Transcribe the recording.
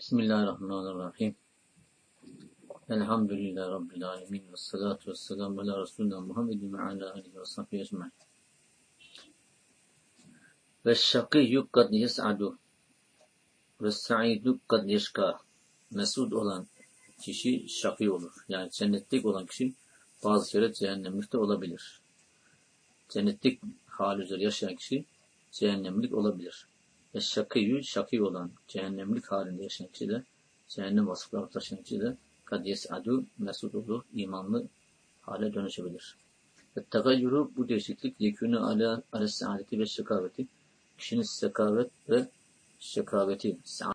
Bismillahirrahmanirrahim. Elhamdülillahi Rabbil alemin. Ve salatu ve selamu ala Resulina Muhammedin ve ala alihi ve sahbihi ecma'in. Ve şakiyyu kad yes'adu ve sa'idu kad yeşka. Mesud olan kişi şakî olur. Yani cennetlik olan kişi bazı kere cehennemlikte olabilir. Cennetlik hal üzere yaşayan kişi cehennemlik olabilir. Ve şakîyü şakî olan cehennemlik halinde yaşayan kişi de cehennem vasıfları taşıyan kişi de kad yes'adu mesud olur. imanlı hale dönüşebilir. Ve tegayyuru bu değişiklik yekûnü ala ala saadeti ve şekaveti kişinin sekavet ve şekaveti